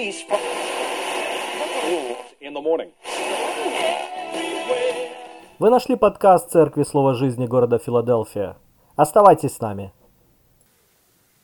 release from in the morning. Вы нашли подкаст Церкви Слова Жизни города Филадельфия. Оставайтесь с нами.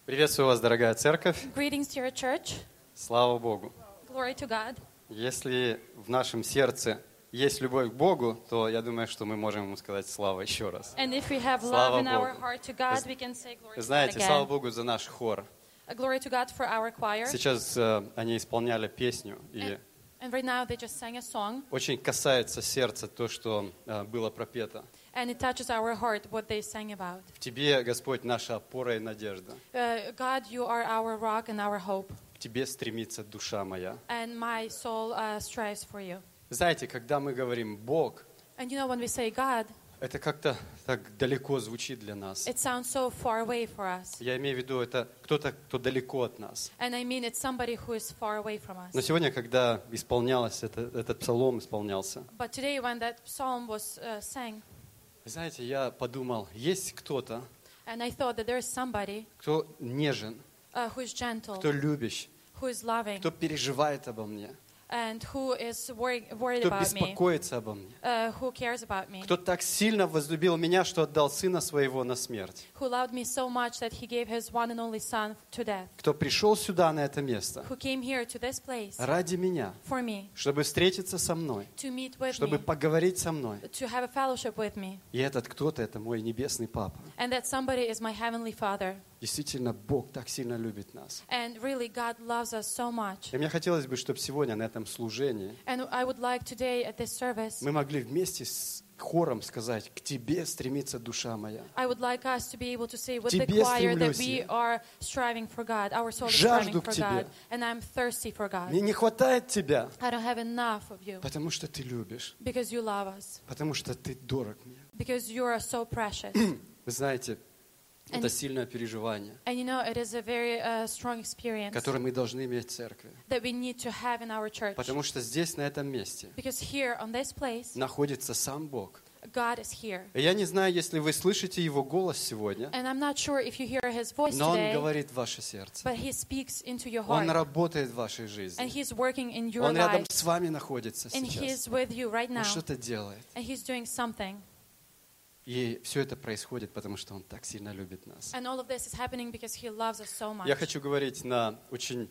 Приветствую вас, дорогая церковь. Greetings to your church. Слава Богу. Glory to God. Если в нашем сердце есть любовь к Богу, то я думаю, что мы можем ему сказать слава еще раз. And if we have Слава love in our Богу. heart to God, we can say glory Вы to God знаете, слава. Богу за наш хор. Uh, Glory to God for our choir. Сейчас э, они исполняли песню, и And right now they just sang a song, очень касается сердца то, что э, было пропето. and it touches our heart what they sang about. В Тебе, Господь, наша опора и надежда. Uh, God, you are our rock and our hope, В Тебе стремится душа моя. and my soul uh, strives for you. Знаете, когда мы говорим «Бог», And you know, when we say God, это как-то так далеко звучит для нас. it sounds so far away for us. Я имею в виду, это кто-то, кто далеко от нас. And I mean, it's somebody who is far away from Но us. сегодня, когда исполнялось, это, этот псалом исполнялся, But today, when that psalm was uh, sang, знаете, я подумал, есть кто-то, and I thought that there is somebody кто нежен, uh, who is gentle, кто любящий, who is loving, кто переживает обо мне, and who is worried, worried кто about me, беспокоится обо мне, uh, who cares about me, кто так сильно возлюбил меня, что отдал сына своего на смерть, who loved me so much that he gave his one and only son to death, кто пришел сюда, на это место, who came here to this place ради меня, for me, чтобы встретиться со мной, to meet with чтобы me, поговорить со мной. to have a fellowship with me, И этот кто-то, это мой небесный папа. and that somebody is my heavenly father. Действительно, Бог так сильно любит нас. And really, God loves us so much. И мне хотелось бы, чтобы сегодня на этом служении And I would like today at this service, мы могли вместе с хором сказать, к Тебе стремится душа моя. I would like us to be able to say with the choir that we are striving for God, our soul is Жажду striving for. God, and I'm thirsty for God. Мне не хватает Тебя, I don't have enough of you потому что Ты любишь, because you love us, потому что Ты дорог мне. because you are so precious. Вы знаете, And- это сильное переживание, And you know, it is a very uh, strong experience которое мы должны иметь в церкви. that we need to have in our church. Потому что здесь, на этом месте, Because here, on this place, находится сам Бог. God is here. И я не знаю, если вы слышите Его голос сегодня, And I'm not sure if you hear His voice но Он today, говорит в ваше сердце. but He speaks into your Он heart. работает в вашей And жизни. He's working in your Он рядом life. с вами находится And сейчас. He's with you right Он now. что-то делает. And He's doing something. И все это происходит, потому что Он так сильно любит нас. So. Я хочу говорить на очень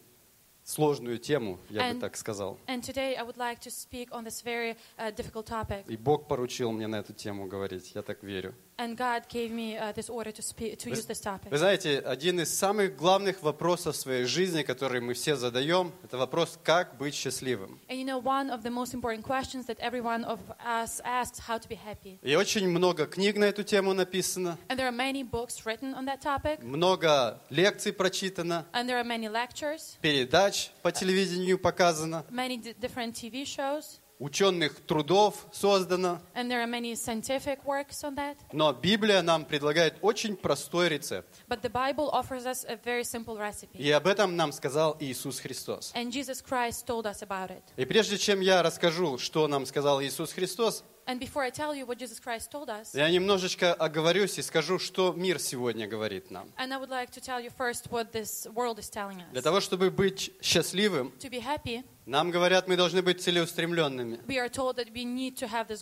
сложную тему, я бы And- так сказал. Like very uh. И Бог поручил мне на эту тему говорить, я так верю. And God gave me uh, this order to speak, to Вы, use this topic. вы знаете, один из самых главных вопросов в своей жизни, который мы все задаем, это вопрос, как быть счастливым. And you know, one of the most important questions that every one of us asks how to be happy. И очень много книг на эту тему написано, And there are many books written on that topic, много лекций прочитано, and there are many lectures, передач по телевидению показано, many d- different TV shows, Ученых трудов создано. and there are many scientific works on that. Но Библия нам предлагает очень простой рецепт. But the Bible offers us a very simple recipe. И об этом нам сказал Иисус Христос. And Jesus Christ told us about it. И прежде чем я расскажу, что нам сказал Иисус Христос, And before I tell you what Jesus Christ told us, я немножечко оговорюсь и скажу, что мир сегодня говорит нам. and I would like to tell you first what this world is telling Для того, чтобы быть счастливым, To be happy, нам говорят, мы должны быть целеустремленными.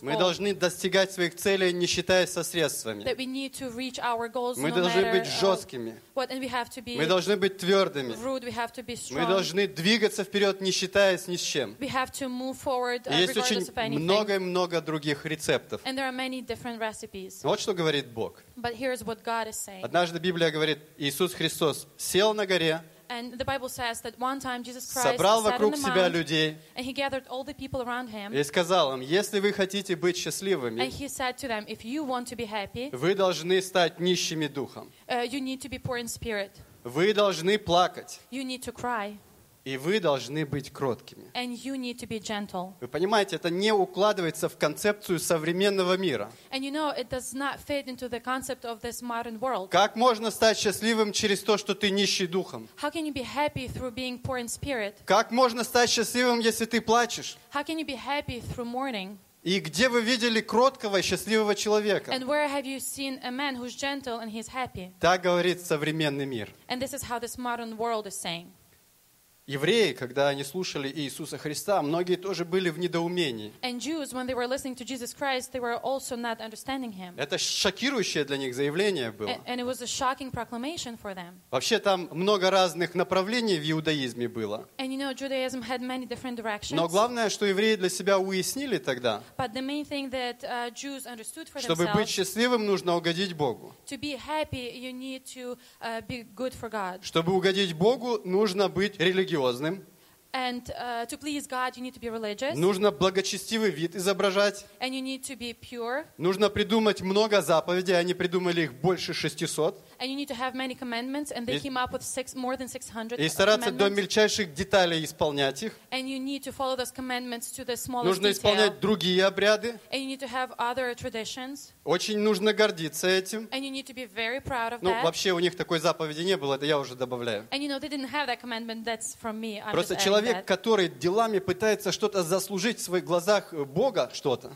Мы должны достигать своих целей, не считаясь со средствами. Мы должны быть жесткими. Мы должны быть твердыми. Мы должны двигаться вперед, не считаясь ни с чем. И uh, есть очень много и много других рецептов. Вот что говорит Бог. Однажды Библия говорит, Иисус Христос сел на горе, And the Bible says that one time Jesus Christ собрал вокруг себя людей and he gathered all the people around him, и сказал им, если вы хотите быть and счастливыми, he said to them, if you want to be happy, вы должны стать нищими духом. uh, you need to be poor in spirit. Вы должны плакать, You need to cry, и вы должны быть кроткими. and you need to be gentle. Вы понимаете, это не укладывается в концепцию современного мира. And you know, it does not fit into the concept of this modern world. Как можно стать счастливым через то, что ты нищий духом? How can you be happy through being poor in spirit? Как можно стать счастливым, если ты плачешь? How can you be happy through mourning? И где вы видели кроткого и счастливого человека? And where have you seen a man who's gentle and he's happy? Так говорит современный мир. And this is how this modern world is saying. Евреи, когда они слушали Иисуса Христа, многие тоже были в недоумении. Jews, Christ. Это шокирующее для них заявление было. Вообще там много разных направлений в иудаизме было. You know. Но главное, что евреи для себя уяснили тогда, that uh, чтобы быть счастливым, нужно угодить Богу. happy, to uh. Чтобы угодить Богу, нужно быть религиозным, And uh, to please God, you need to be religious. нужно благочестивый вид изображать, And you need to be pure. нужно придумать много заповедей, они придумали их больше 600, And you need to have many commandments. And they И- came up with six, more than 600 и стараться до мельчайших деталей исполнять их. And you need to follow those commandments to the smallest Нужно detail. исполнять другие обряды. And you need to have other traditions. Очень нужно гордиться этим. Ну, вообще у них такой заповеди не было, это я уже добавляю. Просто человек, который делами пытается что-то заслужить в своих глазах э, Бога, что-то,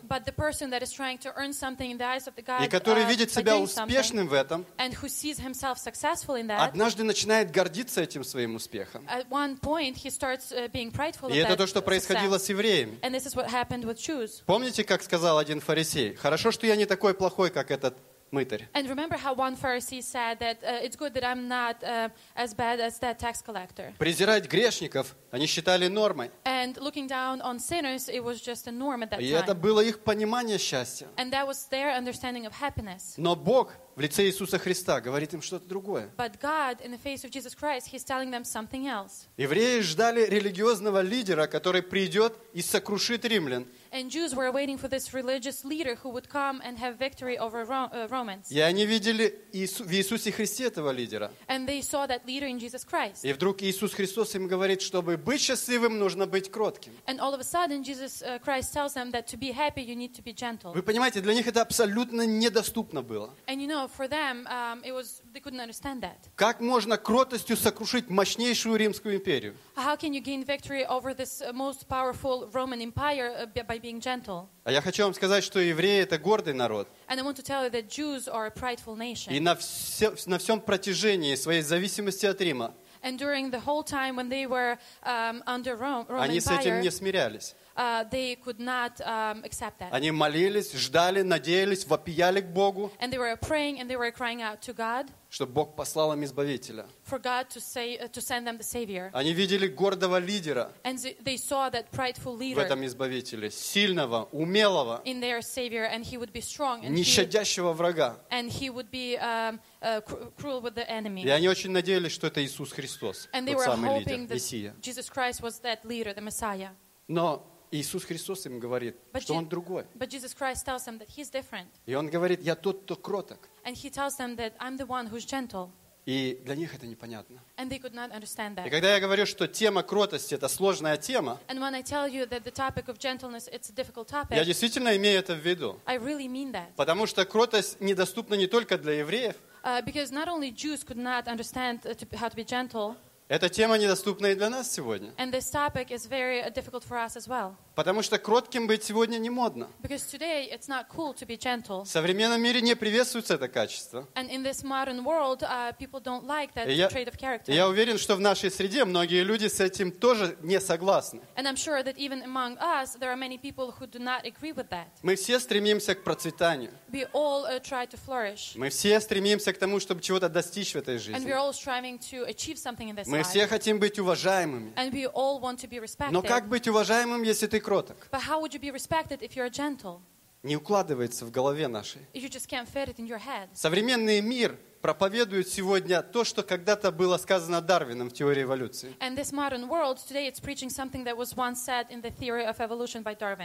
и который uh, видит себя успешным в этом, and who sees himself successful in that, однажды начинает гордиться этим своим успехом. at one point he starts uh, being prideful И это то, что происходило с евреями. And this is what happened with Jews. Помните, как сказал один фарисей? Хорошо, что я не такой плохой, как этот мытарь. And remember how one Pharisee said that uh, it's good that I'm not uh, as bad as that tax collector. Презирать грешников они считали нормой. And looking down on sinners, it was just a norm at that И это time. было их понимание счастья. And that was their understanding of happiness. Но Бог в лице Иисуса Христа говорит им что-то другое. But God, in the face of Jesus Christ, He's telling them something else. Евреи ждали религиозного лидера, который придет и сокрушит римлян. And Jews were waiting for this religious leader who would come and have victory over Ro- uh, Romans. И они видели в Иисусе Христе этого лидера. And they saw that leader in Jesus Christ. И вдруг Иисус Христос им говорит, чтобы быть счастливым, нужно быть кротким. And all of a sudden, Jesus uh, Christ tells them that to be happy, you need to be gentle. Вы понимаете, для них это абсолютно недоступно было. And you know, for them, um, it was they couldn't understand that. Как можно кротостью сокрушить мощнейшую Римскую империю? How can you gain victory over this uh, most powerful Roman Empire uh, by being gentle? А я хочу вам сказать, что евреи это гордый народ. And I want to tell you that Jews are a prideful И nation. на, все, на всем протяжении своей зависимости от Рима And during the whole time when they were um, under Rome, Roman они с этим Empire, не смирялись. Uh, they could not um, accept that. Они молились, ждали, надеялись, вопияли к Богу, And they were praying and they were crying out to God чтобы Бог послал им Избавителя. for God to, say, uh, to send them the Savior. Они видели гордого лидера And they- saw that prideful в leader этом Избавителе, сильного, умелого, in their Savior, and he would be strong, and не he, щадящего врага. and he would be um, uh, cru- cruel with the enemy. И они очень надеялись, что это Иисус Христос, And they тот were самый лидер, Мессия. Jesus Christ was that leader, the Messiah. Но Иисус Христос им говорит, But что Je- Он другой. But Jesus Christ tells them that he's different. И Он говорит, я тот, кто кроток. And he tells them that I'm the one who's gentle. И для них это непонятно. And they could not understand И that. когда я говорю, что тема кротости – это сложная тема, And when I tell you that the topic of gentleness, it's a difficult я действительно имею это в виду. I really mean that. Потому что кротость недоступна не только для евреев, Uh, because not only Jews could not understand uh, to, how to be gentle, эта тема недоступна и для нас сегодня. and this topic is very uh, difficult for us as well. Потому что кротким быть сегодня не модно. Because today it's not cool to be gentle. В современном мире не приветствуется это качество. And in this modern world, uh, people don't like that я, trait of character. я уверен, что в нашей среде многие люди с этим тоже не согласны. And I'm sure that even among us, there are many people who do not agree with that. Мы все стремимся к процветанию. We all uh, try to flourish. Мы все стремимся к тому, чтобы чего-то достичь в этой And жизни. we're all striving to achieve something in this Мы life. все хотим быть уважаемыми. And we all want to be respected. Но как быть уважаемым, если ты кроток? But how would you be respected if you're gentle? Не укладывается в голове нашей. If you just can't fit it in your head. Современный мир проповедует сегодня то, что когда-то было сказано Дарвином в теории эволюции. World.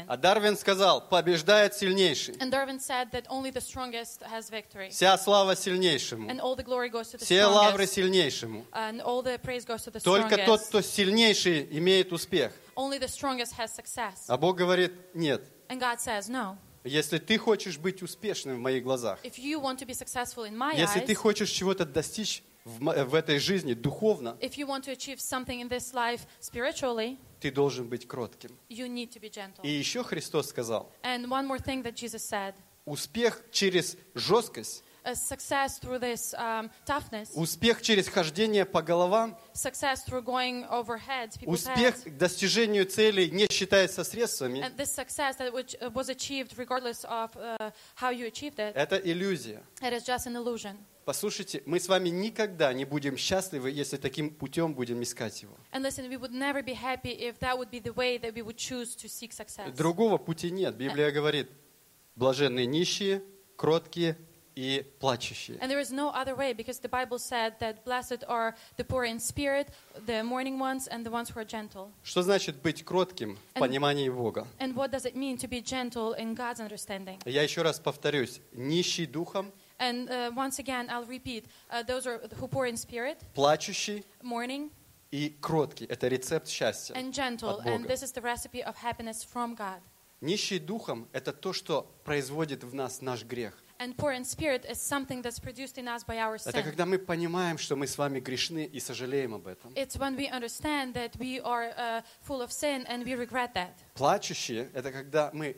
А Дарвин сказал, побеждает сильнейший. And Darwin said that only the strongest has victory. Вся слава сильнейшему. Все лавры сильнейшему. Только тот, кто сильнейший, имеет успех. А Бог говорит, нет. And God says, no. Если ты хочешь быть успешным в моих глазах, если ты хочешь чего-то достичь в, в этой жизни духовно, life ты должен быть кротким. И еще Христос сказал, said успех через жесткость success through this um, toughness, успех через хождение по головам, success through going over heads, people's успех heads, к достижению целей, не считаясь со средствами, and this success that which uh, was achieved regardless of uh, how you achieved it, это иллюзия. it is just an illusion. Послушайте, мы с вами никогда не будем счастливы, если таким путем будем искать его. Listen. Другого пути нет. Библия говорит, блаженные нищие, кроткие и плачущие. And there is no other way because the Bible said that blessed are the poor in spirit, the mourning ones, and the ones who are gentle. Что значит быть кротким в And- понимании Бога? And what does it mean to be gentle in God's understanding? Я еще раз повторюсь, нищий духом, And uh, once again, I'll repeat uh, those are who poor in spirit, плачущий mourning, и кроткий. Это рецепт счастья. and gentle. От And Бога. this is the recipe of happiness from God. Нищий духом – это то, что производит в нас наш грех. And poor in spirit is something that's produced in us by our Это sin. когда мы понимаем, что мы с вами грешны и сожалеем об этом. It's when we understand that we are uh, full of sin and we regret that. Плачущие – это когда мы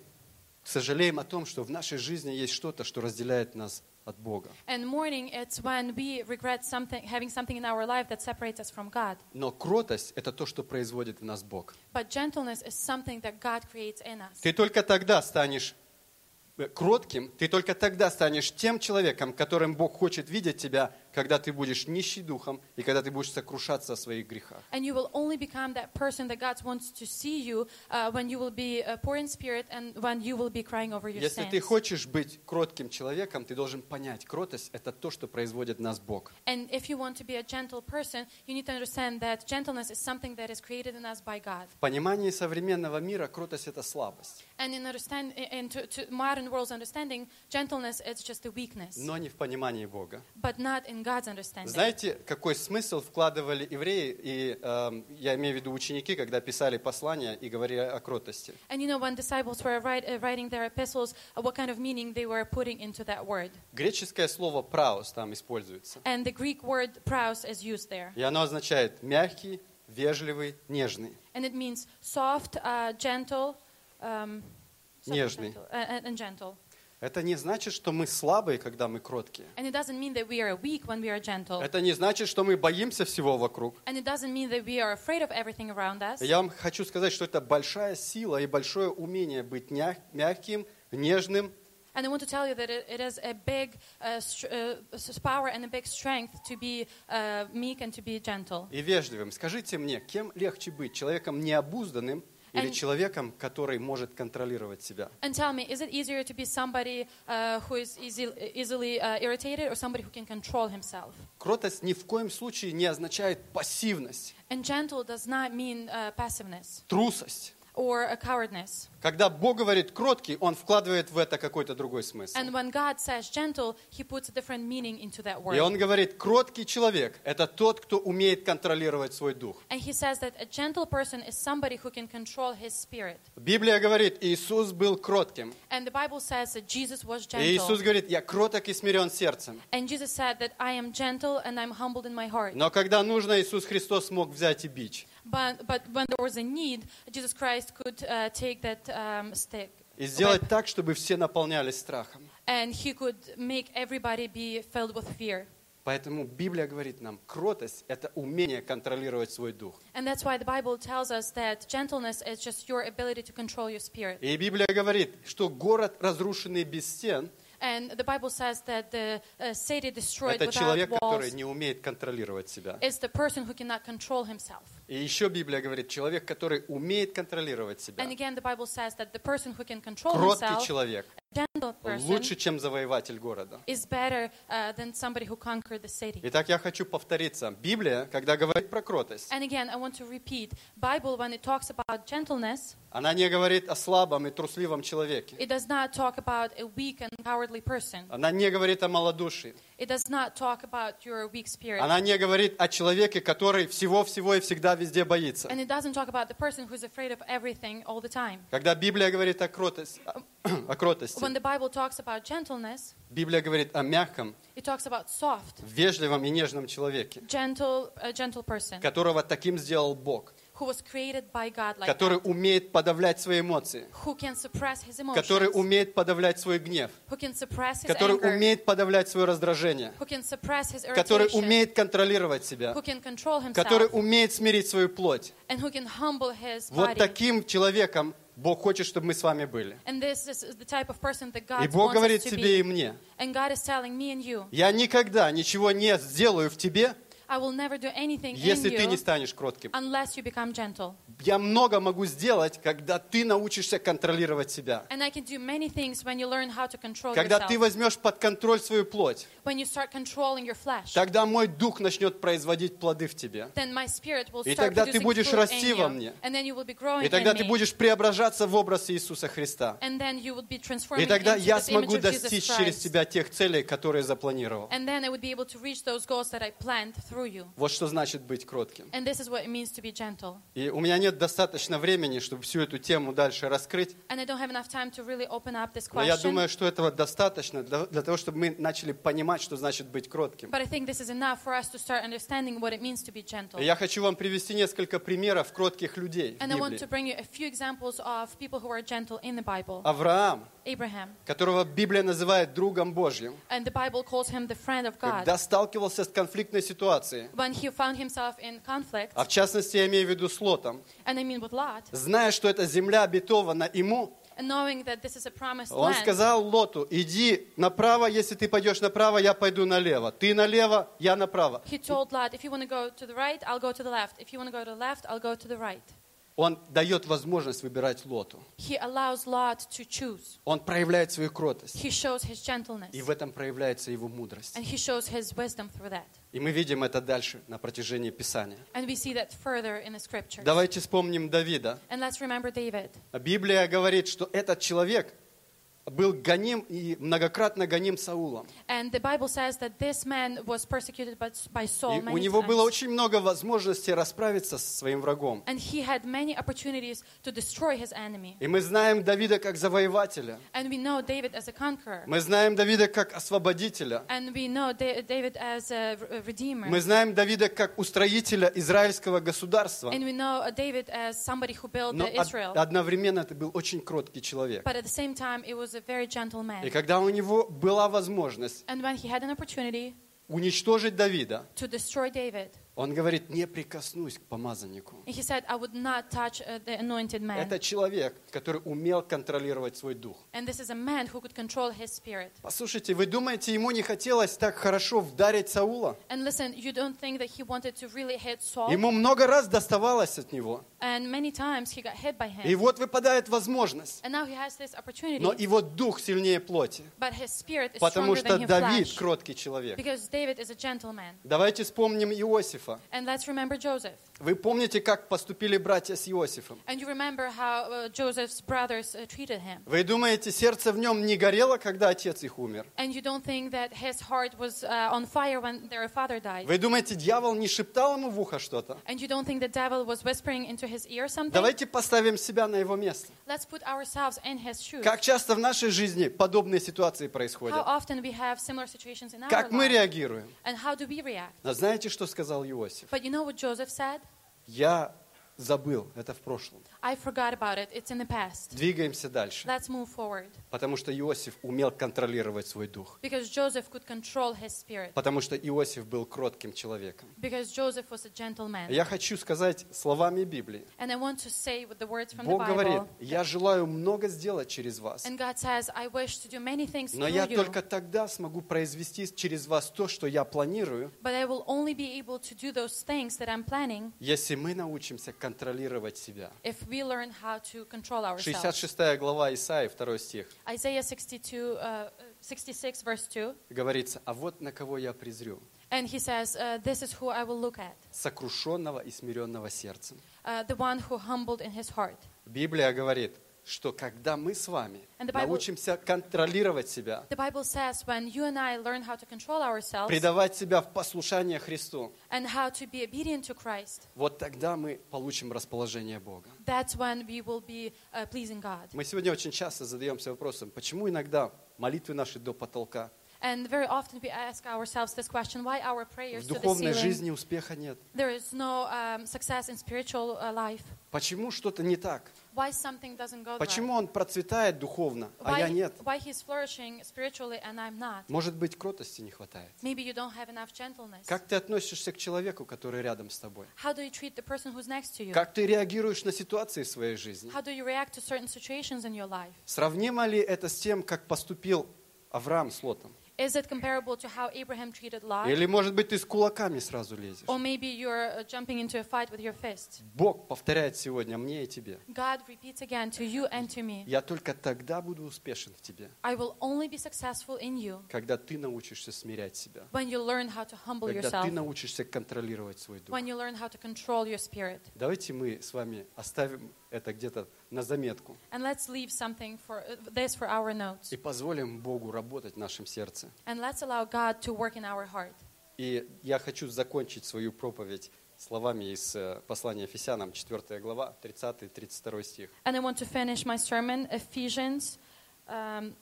сожалеем о том, что в нашей жизни есть что-то, что разделяет нас от Бога. And mourning, it's when we regret something, having something in our life that separates us from God. Но кротость – это то, что производит в нас Бог. But gentleness is something that God creates in us. Ты только тогда станешь э, кротким, ты только тогда станешь тем человеком, которым Бог хочет видеть тебя, когда ты будешь нищий духом и когда ты будешь сокрушаться о своих грехах. And you will only become that person that God wants to see you uh, when you will be uh, poor in spirit and when you will be crying over your Если ты sins. хочешь быть кротким человеком, ты должен понять, кротость – это то, что производит нас Бог. And if you want to be a gentle person, you need to understand that gentleness is something that is created in us by God. В понимании современного мира кротость – это слабость, And in understand, in to, to modern world's understanding, gentleness is just a weakness, но не в понимании Бога. but not in. Знаете, какой смысл вкладывали евреи, и эм, я имею в виду ученики, когда писали послания и говорили о кротости? You know, uh, epistles, uh, kind of. Греческое слово «праус» там используется. And the Greek word praus is used there. И оно означает мягкий, вежливый, нежный. And it means soft, uh, gentle, um, soft and Нежный. gentle, uh, and gentle. Это не значит, что мы слабые, когда мы кроткие. Это не значит, что мы боимся всего вокруг. Я вам хочу сказать, что это большая сила и большое умение быть мягким, нежным, And I want to tell you that it, it is a big uh, str- uh, power and a big strength to be uh, meek and to be gentle. и вежливым. Скажите мне, кем легче быть? Человеком необузданным или And- человеком, который может контролировать себя? And tell me, is it easier to be somebody uh, who is easy, easily uh, irritated or somebody who can control himself? Кротость ни в коем случае не означает пассивность, And gentle does not mean uh, passiveness трусость. or a cowardness. Когда Бог говорит кроткий, Он вкладывает в это какой-то другой смысл. And when God says gentle, He puts a different meaning into that И. Он говорит, кроткий человек – это тот, кто умеет контролировать свой дух. And He says that a gentle person is somebody who can control his spirit. Библия говорит, Иисус был кротким. And the Bible says that Jesus was И Иисус говорит, я кроток и смирен сердцем. And Jesus said that I am gentle and I'm humbled in my heart. Но когда нужно, Иисус Христос мог взять и бич. But, but when there was a need, Jesus Christ could uh, take that um, stick. И сделать так, чтобы все наполнялись страхом. And he could make everybody be filled with fear. Поэтому Библия говорит нам, кротость – это умение контролировать свой дух. И Библия говорит, что город, разрушенный без стен, And the Bible says that the uh, city destroyed это without человек, который walls не умеет контролировать себя. is the person who cannot control himself. И еще Библия говорит, человек, который умеет контролировать себя. And again, the Bible says that the person who can control Кроткий himself, человек лучше, чем завоеватель города. is better uh, than somebody who conquered the city. Итак, я хочу повториться. Библия, когда говорит про кротость, And again, I want to repeat, Bible when it talks about gentleness, она не говорит о слабом и трусливом человеке. it does not talk about a weak and cowardly person. Она не говорит о малодушии. It does not talk about your weak spirit. Она не говорит о человеке, который всего-всего и всегда везде боится. And it doesn't talk about the person who's afraid of everything all the time. Когда Библия говорит о кротости, о кротости, When the Bible talks about gentleness, Библия говорит о мягком, it talks about soft, вежливом и нежном человеке, gentle, a gentle person которого таким сделал Бог. who was created by God like который that, умеет подавлять свои эмоции, who can suppress his который emotions, умеет подавлять свой гнев, who can suppress his который anger, умеет подавлять свое раздражение, who can suppress his который умеет контролировать себя, who can control который himself, умеет смирить свою плоть. and who can humble his Вот таким человеком Бог хочет, чтобы мы с вами были. И Бог говорит тебе и мне, я никогда ничего не сделаю в тебе, I will never do anything in если ты не станешь кротким. unless you become gentle. Я много могу сделать, когда ты научишься контролировать себя. And I can do many things when you learn how to control Когда yourself. ты возьмешь под контроль свою плоть, When you start controlling your flesh, тогда мой дух начнет производить плоды в тебе. then my spirit will И тогда ты будешь расти во мне. And then you will be growing И тогда ты будешь преображаться в образ Иисуса Христа. And then you would be И тогда я смогу достичь через тебя тех целей, которые запланировал. And then I would be able to reach those goals that I planned through you. Вот что значит быть кротким. And this is what it means to be gentle. И у меня нет достаточно времени, чтобы всю эту тему дальше раскрыть. And I don't have enough time to really open up this Но я думаю, что этого достаточно для, для того, чтобы мы начали понимать, что значит быть кротким. But I think this is enough for us to start understanding what it means to be gentle. И Я хочу вам привести несколько примеров кротких людей в And I want to Библии. bring you a few examples of people who are gentle in the Bible. Авраам, Abraham. которого Библия называет другом Божьим, And the Bible calls him the friend of God. когда сталкивался с конфликтной ситуацией, When he found himself in conflict, а в частности я имею в виду с Лотом, and I mean with Lot, зная, что эта земля обетована ему, knowing that this is a promised он land, сказал Лоту, иди направо, если ты пойдешь направо, я пойду налево. Ты налево, я направо. he told Lot, if you want to go to the right, I'll go to the left. If you want to go to the left, I'll go to the right. Он дает возможность выбирать Лоту. He allows Lot to choose. Он проявляет свою кротость. He shows his gentleness. И в этом проявляется его мудрость. And he shows his wisdom through that. И мы видим это дальше на протяжении Писания. And we see that further in the scriptures. Давайте вспомним Давида. And let's remember David. Библия говорит, что этот человек был гоним и многократно гоним Саулом. And the Bible says that this man was persecuted by, by Saul И у него было очень много возможностей расправиться со своим врагом. And he had many opportunities to destroy his enemy. И мы знаем Давида как завоевателя. And we know David as a conqueror. Мы знаем Давида как освободителя. And we know Da- David as a re- redeemer. Мы знаем Давида как устроителя израильского государства. And we know David as somebody who built Но Israel. одновременно это был очень кроткий человек. But at the same time, it was И когда у него была возможность And when he had an opportunity уничтожить Давида, to destroy David, он говорит, не прикоснусь к помазаннику. he said, I would not touch uh, the anointed man. Это человек, который умел контролировать свой дух. And this is a man who could control his spirit. Послушайте, вы думаете, ему не хотелось так хорошо вдарить Саула? Listen, you don't think that he wanted to really hit Saul? Ему много раз доставалось от него. And many times he got hit by him. И вот выпадает возможность. And now he has this opportunity. Но его дух сильнее плоти. But his spirit is Потому что than Давид flesh. кроткий человек. Because David is a gentleman. Давайте вспомним Иосифа. And let's remember Joseph. Вы помните, как поступили братья с Иосифом? How uh, uh. Вы думаете, сердце в нем не горело, когда отец их умер? Was uh. Вы думаете, дьявол не шептал ему в ухо что-то? Давайте поставим себя на его место. Let's put ourselves in his shoes. Как часто в нашей жизни подобные ситуации происходят? Как мы реагируем? And how do we react? Но знаете, что сказал Иосиф? Я забыл, это в прошлом. I forgot about it. It's in the past. Двигаемся дальше. Let's move forward. Потому что Иосиф умел контролировать свой дух. Because Joseph could control his spirit. Потому что Иосиф был кротким человеком. Because Joseph was a gentleman. Я хочу сказать словами Библии. And I want to say with the words from the Бог говорит, Bible. я желаю много сделать через вас. And God says, I wish to do many things Но я you, только тогда смогу произвести через вас то, что я планирую, but I will only be able to do those things that I'm planning если мы научимся контролировать себя. if we learn how to control ourselves. 66 глава Исаии, 2 стих, Isaiah 62, uh, 66, verse 2. говорится, а вот на кого я презрю, And he says, uh, This is who I will look at, сокрушенного и смиренного сердцем. uh, the one who humbled in his heart. Библия говорит, что когда мы с вами Bible- научимся контролировать себя, says предавать себя в послушание Христу, Christ, вот тогда мы получим расположение Бога. be uh. Мы сегодня очень часто задаемся вопросом, почему иногда молитвы наши до потолка, And very often we ask ourselves this question why our prayers В to the духовной ceiling? жизни успеха нет. There is no um, success in spiritual uh, life. Почему что-то не так? Why something doesn't go Почему right? он процветает духовно, а Why, я нет? why he's flourishing spiritually and I'm not? Может быть, кротости не хватает. Maybe you don't have enough gentleness. Как ты относишься к человеку, который рядом с тобой? How do you treat the person who's next to you? Как ты реагируешь на ситуации в своей жизни? How do you react to certain situations in your life? Сравнимо ли это с тем, как поступил Авраам с Лотом? Is it comparable to how Abraham treated Lot? Или, может быть, ты с кулаками сразу лезешь? Or maybe you're uh, jumping into a fight with your fist. Бог повторяет сегодня мне и тебе. God repeats again to you and to me Я только тогда буду успешен в тебе, I will only be successful in you когда ты научишься смирять себя, when you learn how to humble когда yourself, ты научишься контролировать свой дух. when you learn how to control your spirit. Давайте мы с вами оставим это где-то на заметку And let's leave something for uh, this for our notes. и позволим Богу работать в нашем сердце. And let's allow God to work in our heart. И я хочу закончить свою проповедь словами из э, послания Ефесянам, 4 глава, 30-32 стих. And I want to finish my sermon, Ephesians, um,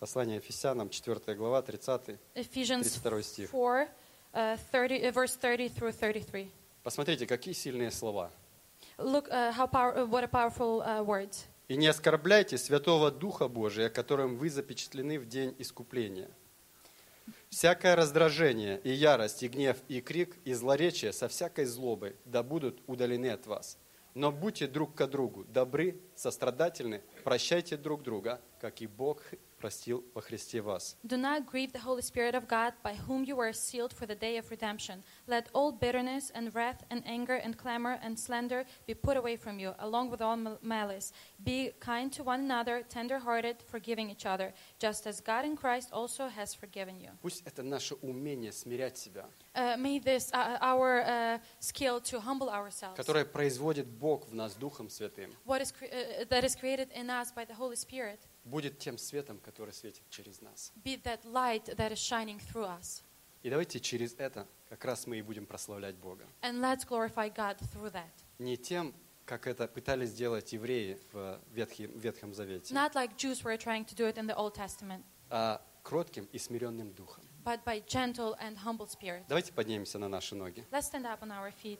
Послание Ефесянам, 4 глава, 30 Ephesians 32 стих. 4, uh, 30, uh, verse 30 through 33. Посмотрите, какие сильные слова. Look, uh, how power, uh, what a powerful uh, words. «И не оскорбляйте Святого Духа Божия, которым вы запечатлены в день искупления. Всякое раздражение и ярость, и гнев, и крик, и злоречие со всякой злобой да будут удалены от вас. Но будьте друг к другу добры, сострадательны, прощайте друг друга, как и Бог простил во Христе вас». Do not grieve the Holy Spirit of God, by whom you were sealed for the day of redemption. Let all bitterness and wrath and anger and clamor and slander be put away from you, along with all mal- malice. Be kind to one another, tender-hearted, forgiving each other, just as God in Christ also has forgiven you. Пусть это наше умение смирять себя, Uh, may this uh, our uh, skill to humble ourselves, которое производит Бог в нас Духом Святым, what is cre- uh, that is created in us by the Holy Spirit, Будет тем светом, который светит через нас. be that light that is shining through us. И давайте через это как раз мы и будем прославлять Бога. And let's glorify God through that. Не тем, как это пытались сделать евреи в Ветхи- Ветхом Завете, Not like Jews were trying to do it in the Old Testament, а кротким и смиренным духом. but by gentle and humble spirit. Давайте поднимемся на наши ноги. Let's stand up on our feet.